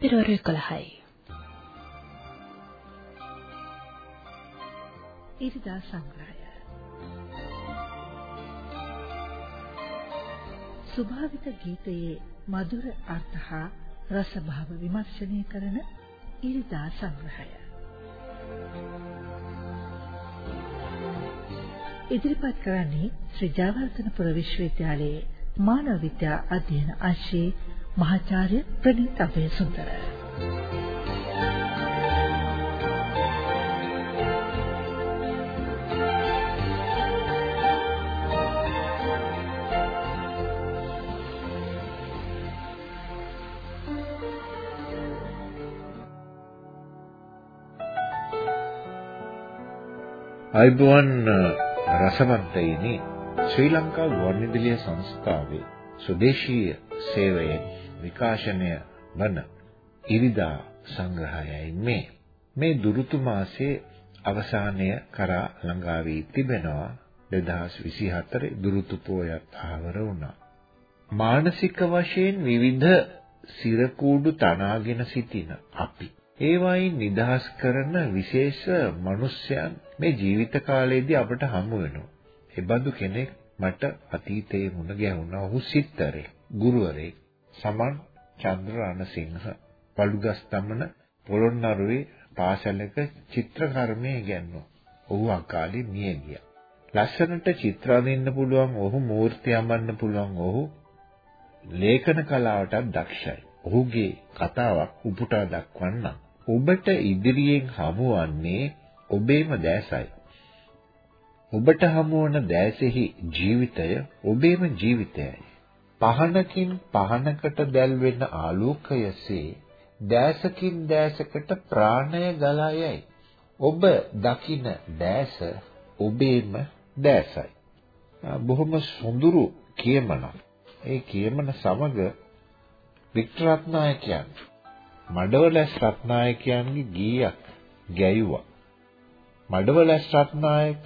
පෙරවරු 11යි. ඉරිදා සංග්‍රහය. ස්වභාවික ගීතයේ මధుර අර්ථ හා රසභාව විමර්ශනය කරන ඉරිදා සංග්‍රහය. ඉදිරිපත් කරන්නේ ශ්‍රී ජයවර්ධනපුර විශ්වවිද්‍යාලයේ මානව විද්‍යා අධ්‍යයන අංශයේ මහාචාර්ය ප්‍රනීත් අබේසුන්දර අයිබෝන් රසවන්තයිනි. ශ්‍රී ලංකා ගුවන්විදුලිය සංස්ථාවේ ස්වදේශීය සේවයෙන් විකාශනය වන ඉරිදා සංග්‍රහයයි මේ. මේ දුරුතු මාසයේ අවසානය කරා ළඟා වී තිබෙනවා 2024 දුරුතු පෝයත් ආවර වුණා. මානසික වශයෙන් විවිධ සිරකූඩු තනාගෙන සිටින අපි ඒවායින් නිදහස් කරන විශේෂ මිනිසයන් මේ ජීවිත කාලයේදී අපට හමු වෙනවා. ඒ බඳු කෙනෙක් මට අතීතයේ මුණ ගැහුණා. ඔහු සිත්තරේ, ගුරුවරේ, සමන් චන්ද්‍ර රණසිංහ. පළුගස් තමන පොළොන්නරුවේ පාසලක චිත්‍රකර්මය ඉගෙනුවා. ඔහු අකාලේ මිය ගියා. ලස්සනට චිත්‍ර අඳින්න පුළුවන් ඔහු මූර්ති අඹන්න පුළුවන් ඔහු ලේඛන කලාවටත් දක්ෂයි. ඔහුගේ කතාවක් උපුටා දක්වන්නම්. ඔබට ඉදිරියෙන් හමුවන්නේ ඔබේම දැසයි. ඔබට හමුවන දැසෙහි ජීවිතය ඔබේම ජීවිතයයි. පහනකින් පහනකට දැල්වෙන ආලෝකයසේ දැසකින් දැසකට ප්‍රාණය ගලා යයි. ඔබ දකින දැස ඔබේම දැසයි. බොහොම සොඳුරු කියමනක්. ඒ කියමන සමග වික්ටර් රත්නායකයන් මඩවලස් රත්නායකයන්ගේ ගීයක් ගැයුවා. මඩවලස් රත්නායක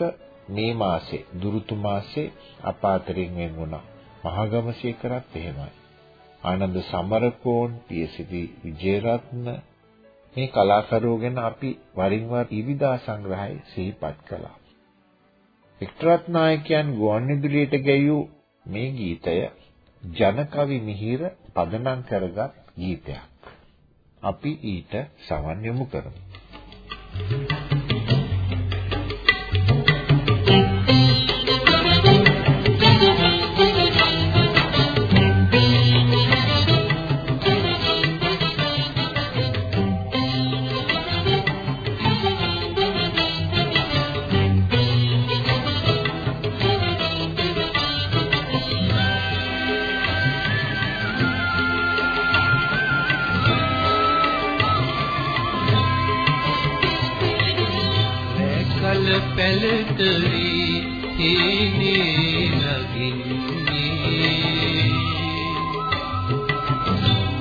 මේ මාසේ දුරුතු මාසේ අපාතරින් වෙන් වුණා. මහගමසේකරත් එහෙමයි. ආනන්ද සමරකෝන්, පියසිරි විජේරත්න මේ කලාකරුවෝ ගැන අපි වරින් වර ඉරිදා සංග්‍රහය සිහිපත් කළා. වික්ටරත් නායකයන් ගුවන්විදුලියට ගැයූ මේ ගීතය ජනකවි මිහිර පදනම් කරගත් ගීතයක්. අපි ඊට සවන් යොමු කරමු. Thank you. පැලතරී හේනේ නගින්නේ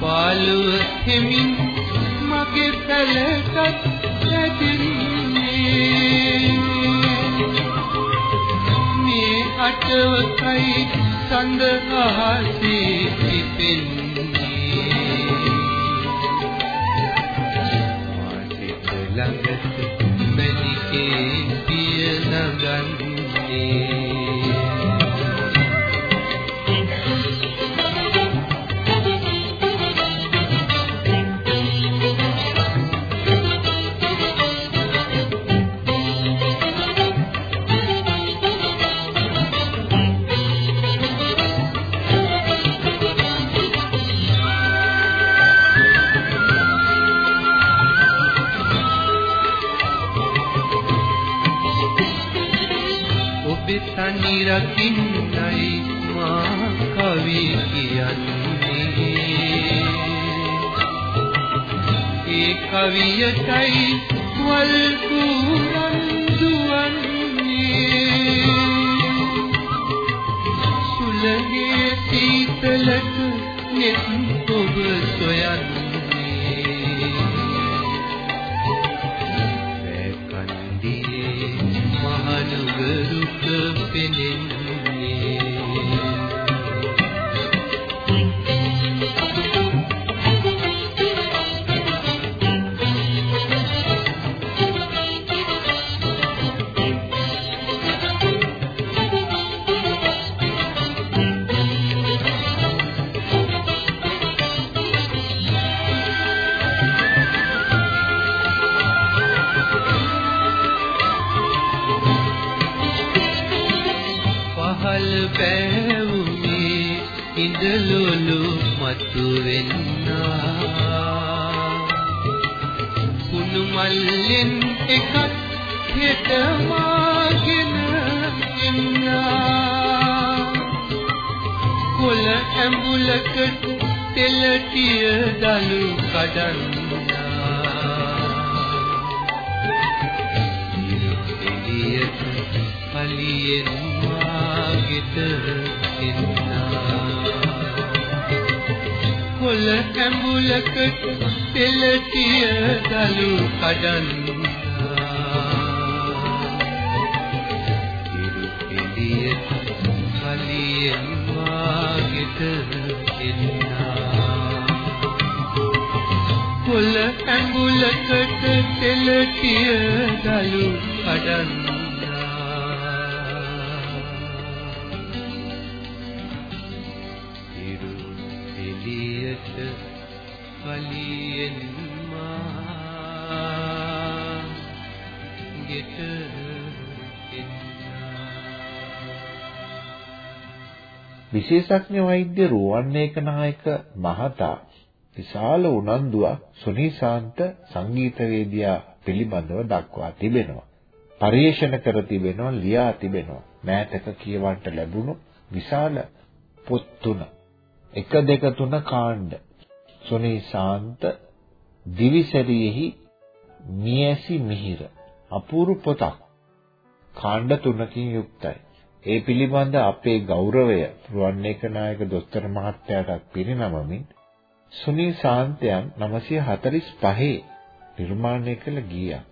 පාළුව හිමින් මගේ පැලකට ඇදින්නේ මේ අටවකයි සඳ අහසේ පිපෙන්නේ මාසිත ළඟට මැනිකේ තෙලටිය දලු කඩන්නා. ඉරියට පලියෙන් මාගෙට කොළ ඇඹුලකට පෙළටිය දලු කඩන්නා ඉරු එළියට කලියෙන් මාගෙට එන්නා කොළ ඇඹුලකට පෙළටිය දලු කඩන්නා කලියෙන් මා ගෙට විශේෂඥ වෛද්‍ය රුවන්වේක නායක මහතා විශාල උනන්දුවක් සුනිසාන්ත සංගීතවේදියා පිළිබඳව දක්වා තිබෙනවා. පරිේශන කර තිබෙනවා, ලියා තිබෙනවා. මෑතක කියවන්ට ලැබුණු විශාල පොත් තුන 1 2 3 කාණ්ඩ සොනේ ශාන්ත දිවිසැරියෙහි මියැසි මිහිර අපූර්ව පොතක් කාණ්ඩ තුනකින් යුක්තයි. ඒ පිළිබඳ අපේ ගෞරවය රුවන්වේක නායක දොස්තර මහත්තයාට පිරිනමමින් සුනීල් ශාන්තයන් 945 නිර්මාණය කළ ගීයක්.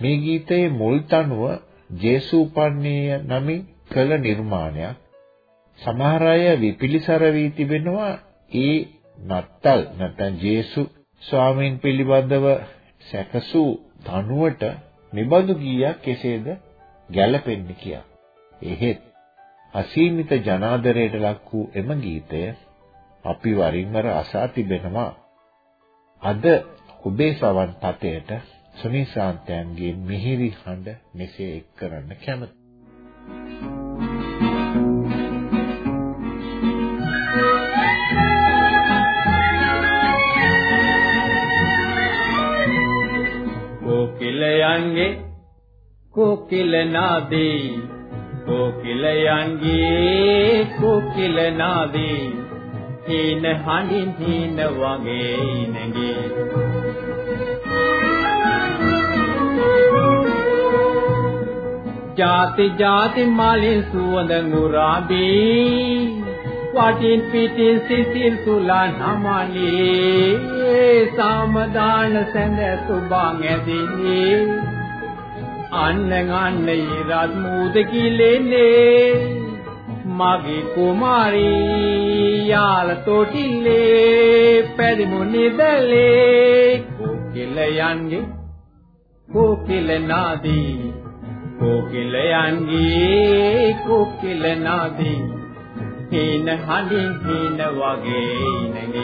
මේ ගීතයේ මුල් තනුව ජේසූපන්නේය නමින් කළ නිර්මාණයක්. සමහර අය විපිලිසර වී තිබෙනවා ඒ නත්තල් නැත්නම් ජේසු ස්වාමීන් පිළිබඳව සැකසූ තනුවට නිබඳු ගීයක් කෙසේද ගැලපෙන්නේ කියා. එහෙත් අසීමිත ජනාදරයට ලක් වූ එම ගීතය අපි වරින් වර අසා තිබෙනවා. අද ඔබේ සවන් පතයට සුනිසාන්තයන්ගේ මිහිරි හඬ මෙසේ එක් කරන්න කැමතියි. කොකිලයන්ගේ කොකිල නාදී කොකිලයන්ගේ කොකිල නාදී හීන හඬින් හීන වගේ නැගී ජාති ජාති මාලින් සුවඳ මුරාබී වටින් පිටින් සිසිල් සුලා නමලේ සාමදාන සැඳ සුබං ඇදිනේ අන්න අන්න ඉරත් මූද කිලෙන්නේ මගේ කුමාරී යාල තොටිල්ලේ පැදිමු නිදලේ. කොකිලයන්ගේ කොකිල නාදී කොකිලයන්ගේ කොකිල නාදී හීන හඬින් හීන වගේ නැගේ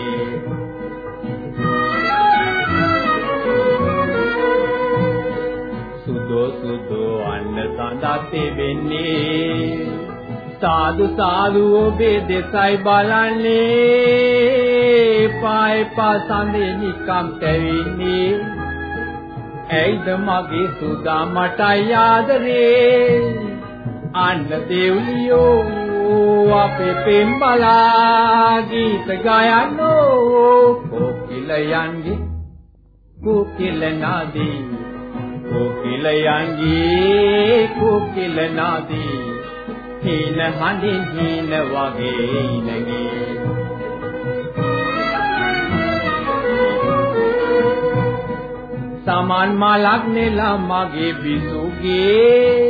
සඳත් වෙන්නේ සාදු සාදු ඔබේ දෙසයි බලන්නේ. පාය පසඳේ නිකම් තැවෙන්නේ ඇයිද මගේ සුදා මට ආදරේ? අන්න දෙව්ලියෝ අපේ පෙම්බලා ගීත ගයනෝ කොකිලයන්ගේ කොකිල නාදී කොකිලයන්ගේ කොකිල නාදී හීන හඬින් හීන වගේ නැගී සමන් මලක් නෙලා මගේ බිසුගේ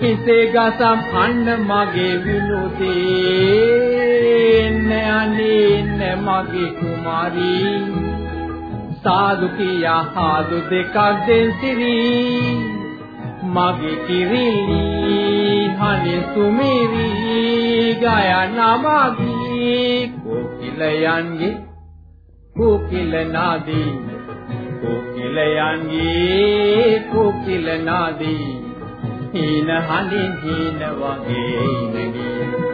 හිසේ ගසම් අන්න මගේ විනුතේ නෑනේ මගේ කුමාරී. සාදු කියා හාදු දෙකක් දෙන් සිරි මගේ කිරිලි හනේ සුමිරි ගයන මගේ කොකිලයන්ගේ කොකිල නාදී කොකිලයන්ගේ කොකිල නාදී හීන හඬින් හීන වගේ නැගී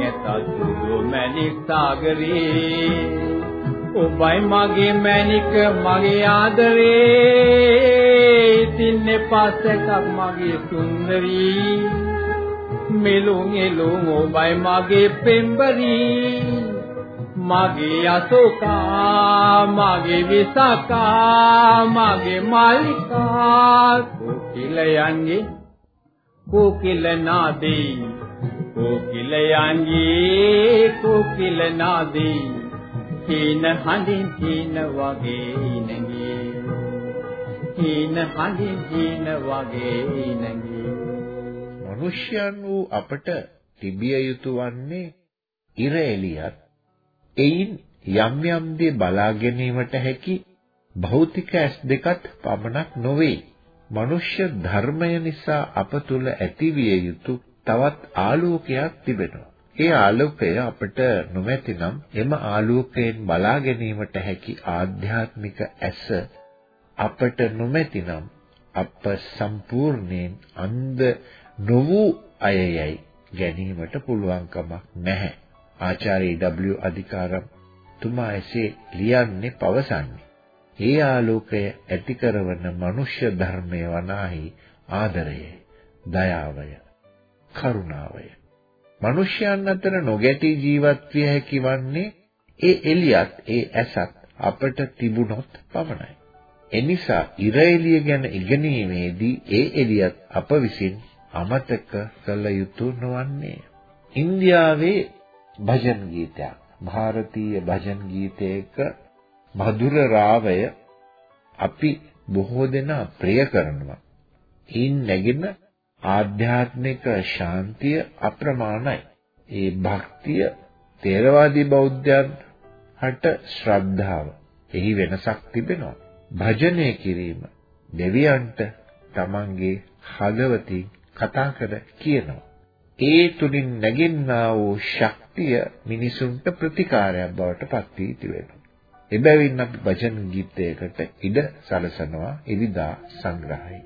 නැගෙත සුදු මැණික් සාගරේ ඔබයි මගේ මැණික මගේ ආදරේ. තින්නේ පස්සක් මගේ සුන්දරී. මෙලුන් එලුන් ඔබයි මගේ පෙම්බරී. මගේ අසෝකා මගේ විසකා මගේ මාලිකා කුකිලයන්ගේ කුකිල නාදී. කුකිලයන්ගේ කුකිල නාදී හීන හඳින් හීන වගේ නැගී හීන හඳින් හීන වගේ නැගී මිනිසයන් වූ අපට තිබිය යුතු වන්නේ ඉර එළියත් එයින් යම් යම් දේ බලා ගැනීමට හැකි භෞතික ඇස් දෙකත් පමණක් නොවේ. මනුෂ්‍ය ධර්මය නිසා අප තුල ඇතිවිය යුතු තවත් ආලෝකයක් තිබෙනවා. ඒ ආලෝකය අපට නොමැතිනම් එම ආලෝකයෙන් බලා ගැනීමට හැකි ආධ්‍යාත්මික ඇස අපට නොමැතිනම් අප සම්පූර්ණයෙන් අන්ධ නොවූ අයයයි ගැනීමට පුළුවන්කමක් නැහැ. ආචාර්ය W අධිකාරම් තුමා එසේ ලියන්නේ පවසන්නේ. ඒ ආලෝකය ඇති කරවන මනුෂ්‍ය ධර්මය වනාහි ආදරයයි, දයාවය, කරුණාවය. මිනිසයන් අතර නොගැටී ජීවත් විය හැකි වන්නේ ඒ එළියත් ඒ ඇසත් අපට තිබුණොත් පමණයි. එනිසා ඉර එළිය ගැන ඉගෙනීමේදී ඒ එළියත් අප විසින් අමතක කළ යුතු නොවන්නේ. ඉන්දියාවේ භජන් ගීතයක් ಭಾರತೀಯ භජන් ගීතයක මధుර රාවය අපි බොහෝ දෙනා ප්‍රිය කරනවා. ඊන් නැගින ආධ්‍යාත්මික ශාන්තිය අප්‍රමාණයි. ඒ භක්තිය තේරවාදී බෞද්ධයන් හට ශ්‍රද්ධාව. එහි වෙනසක් තිබෙනවා. භජනය කිරීම දෙවියන්ට තමන්ගේ හදවතින් කතා කර කියනවා. ඒ තුලින් නැගෙන්නා වූ ශක්තිය මිනිසුන්ට ප්‍රතිකාරයක් බවට පත් වී තිබෙනවා. එබැවින් අපි වචන ගීතයකට ඉඩ සලසනවා ඉරිදා සංග්‍රහයි.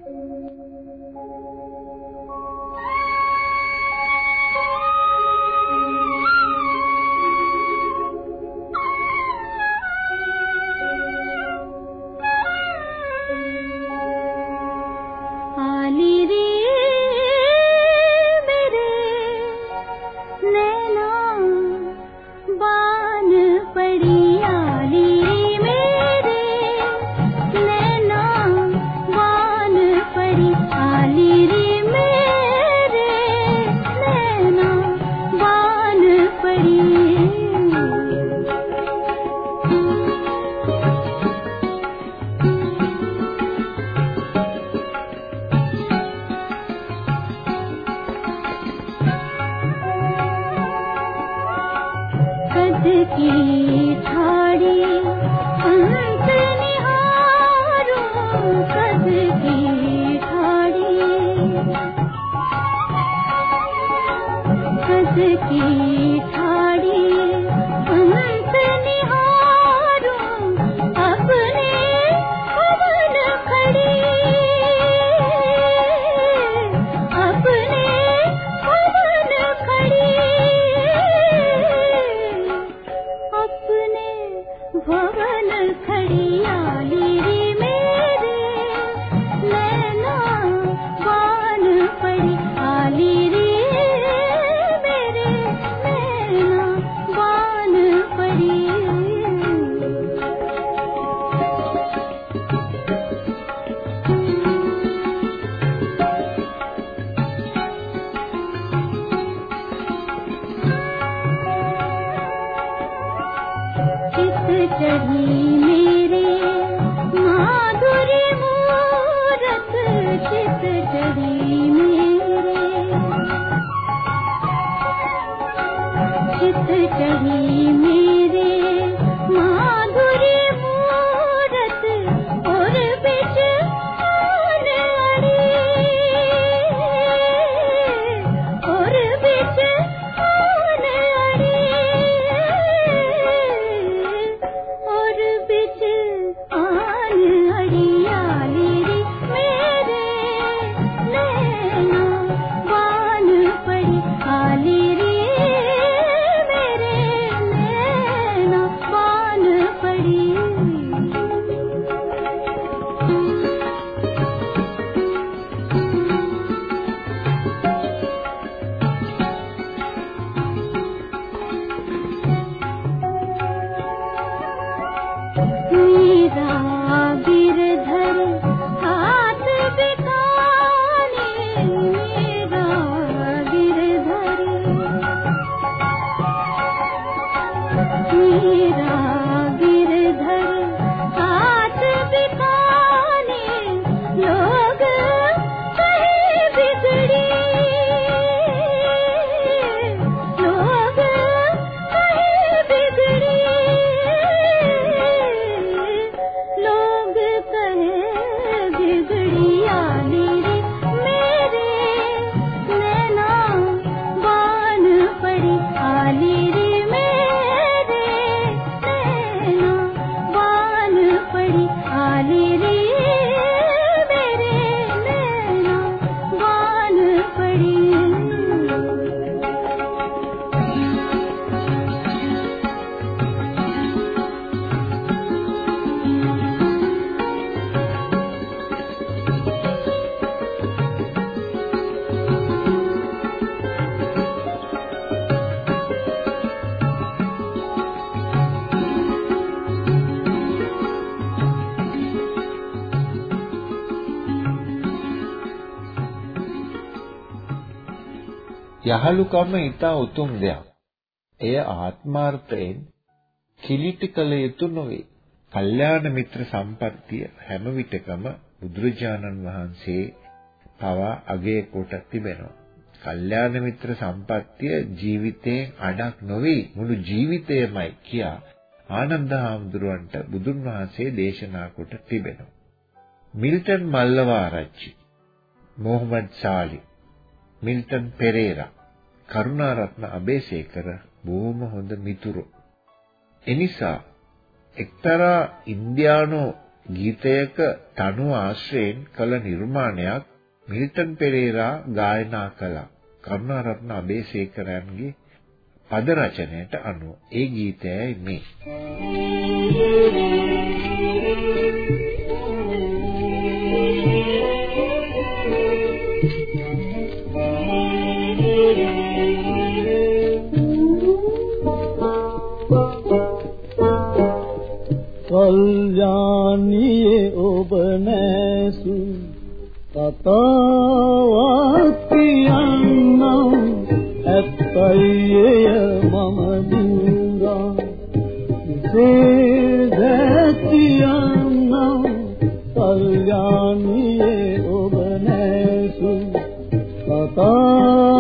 යහළුකම ඊටා උතුම් දෙයක්. එය ආත්මාර්ථයෙන් කිලිටි කළ යුතු නොවේ. කල්යාණ මිත්‍ර සම්පත්තිය හැම විටකම බුදුරජාණන් වහන්සේ පවා අගය කොට තිබෙනවා. කල්යාණ මිත්‍ර සම්පත්තිය ජීවිතයෙන් අඩක් නොවේ මුළු ජීවිතයමයි කියා ආනන්ද හාමුදුරුවන්ට බුදුන් වහන්සේ දේශනා කොට තිබෙනවා. මිල්ටන් මල්ලවාරච්චි, මොහමඩ් සාලි, මිල්ටන් පෙරේරා කරුණාරත්න අබේසේකර බොහොම හොඳ මිතුරෝ. එනිසා එක්තරා ඉන්දියානු ගීතයක තනුව ආශ්‍රයෙන් කළ නිර්මාණයක් මිල්ටන් පෙරේරා ගායනා කළා. කරුණාරත්න අබේසේකරන්ගේ පද රචනයට අනුව ඒ ගීතයයි මේ. කල්යාණියේ ඔබ නැසු කතාවක් කියන්නම්. ඇත්තයි මම දුරා. සේදතියන්නම් කල්යාණියේ ඔබ නැසු කතාවක්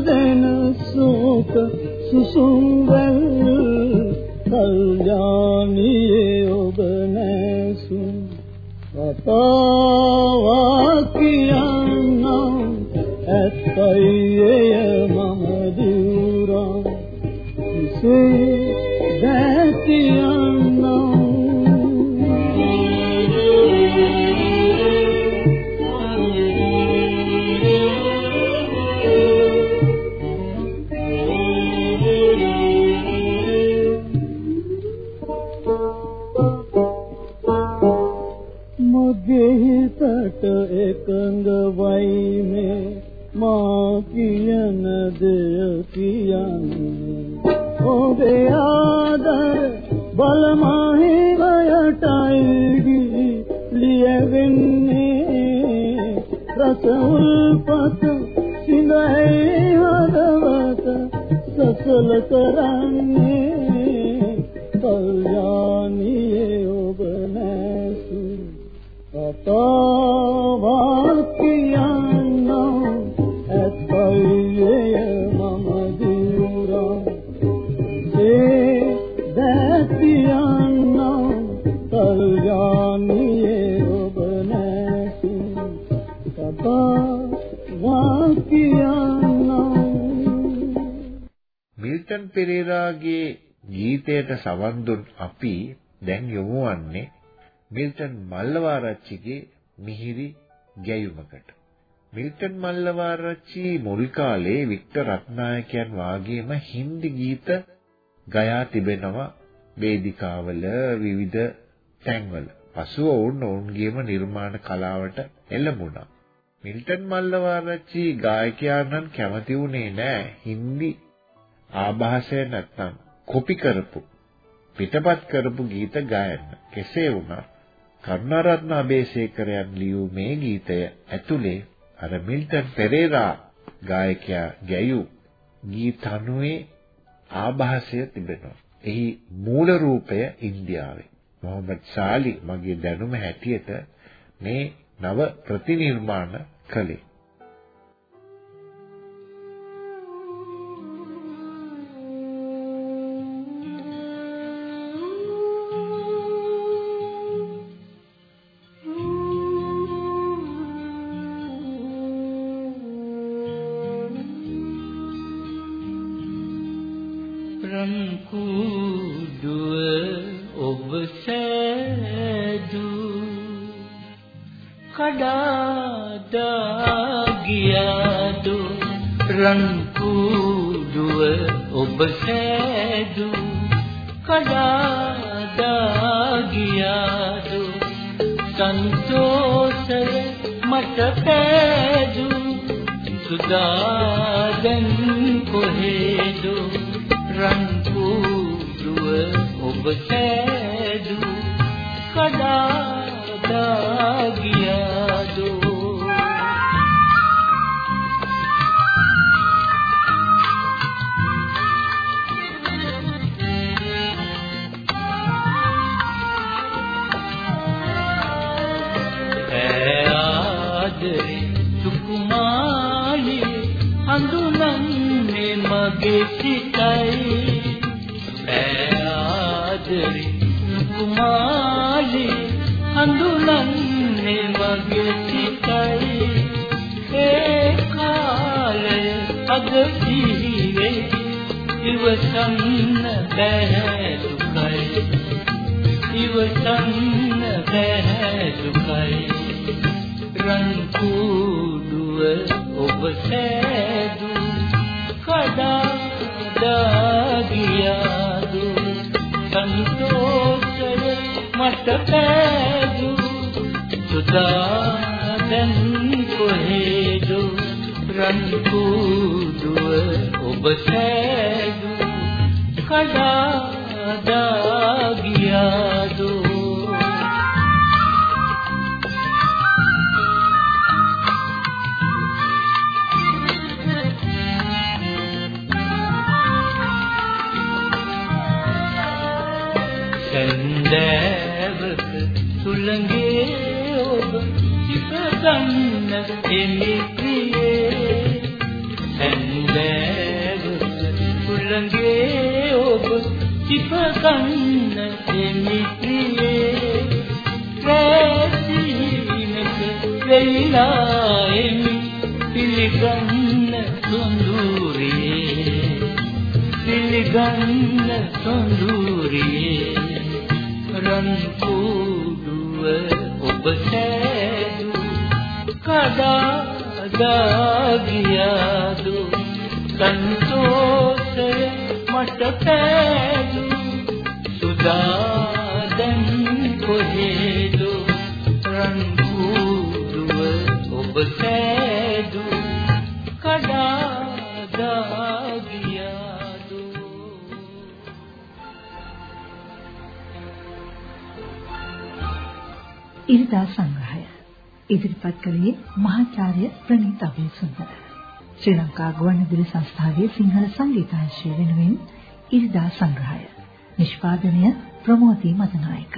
දෙන සෝක සුසුම්වැල් කල්යාණියේ ඔබ නැසුම් කතාවක් කියන්නම් ඇත්තයි එය. ආදර බලමාහි වයටයි ලියවෙන්නේ රස උල්පත සිඳයි හදවත සසල කරන්නේ ගීතයට සවන් දුන් අපි දැන් යොමු වන්නේ මිල්ටන් මල්ලවාරච්චිගේ මිහිරි ගැයුමකට. මිල්ටන් මල්ලවාරච්චි මුල් කාලේ වික්ටර් රත්නායකයන් වාගේම හින්දි ගීත ගයා තිබෙනවා වේදිකාවල විවිධ තැන්වල. පසුව ඔවුන් ඔවුන්ගේම නිර්මාණ කලාවට එළඹුණා. මිල්ටන් මල්ලවාරච්චි ගායකයාණන් කැමති වුණේ නෑ හින්දි ආభాෂය නැත්තම් කොපි කරපු පිටපත් කරපු ගීත ගායන්න. කෙසේ වුණත් කරුණාරත්න අබේසේකරයන් ලියූ මේ ගීතය ඇතුලේ අර මිල්ටන් පෙරේරා ගායකයා ගැයූ ගීතනුවේ ආభాෂය තිබෙනවා. එහි මූල රූපය ඉන්දියාවේ. මොහමඩ් සාලි මගේ දැනුම හැටියට මේ නව ප්‍රතිනිර්මාණ කළේ. කොහෙද රන් කුරුව ඔබ කෑ ඉවසන්න බෑ දුකයි. ඉවසන්න බෑ දුකයි. රන් කුඩුව ඔබ සෑදු කඩා දාගියාදු සන්තෝෂය මට පෑදු. සුදා දැන් කොහෙද? රන් කුඩුව ඔබ සෑදු. කඩා දා ගියාදෝ සඳෑවක සුළඟේ ඔබ සිත ගන්න එමි ප්‍රියේ සඳෑවක සුළඟේ සිප කන්න එමිතියේ කැසී විනක වෙයිලා එමි පිළිගන්න සොඳුරියේ පිළිගන්න සොඳුරියේ රන් කුඩුව ඔබ සෑදු කදා දාගියාදු සන්තෝෂය මට පෑදු. ඉරිදා සංග්‍රහය ඉදිරිපත් කළේ මහාචාර්ය ප්‍රනීත අබේසුන්දර. ශ්‍රී ලංකා ගුවන්විදුලි සංස්ථාවේ සිංහල සංගීතාංශය වෙනුවෙන් ඉරිදා සංග්‍රහය. නිෂ්පාදනය ප්‍රමෝදී මතනායක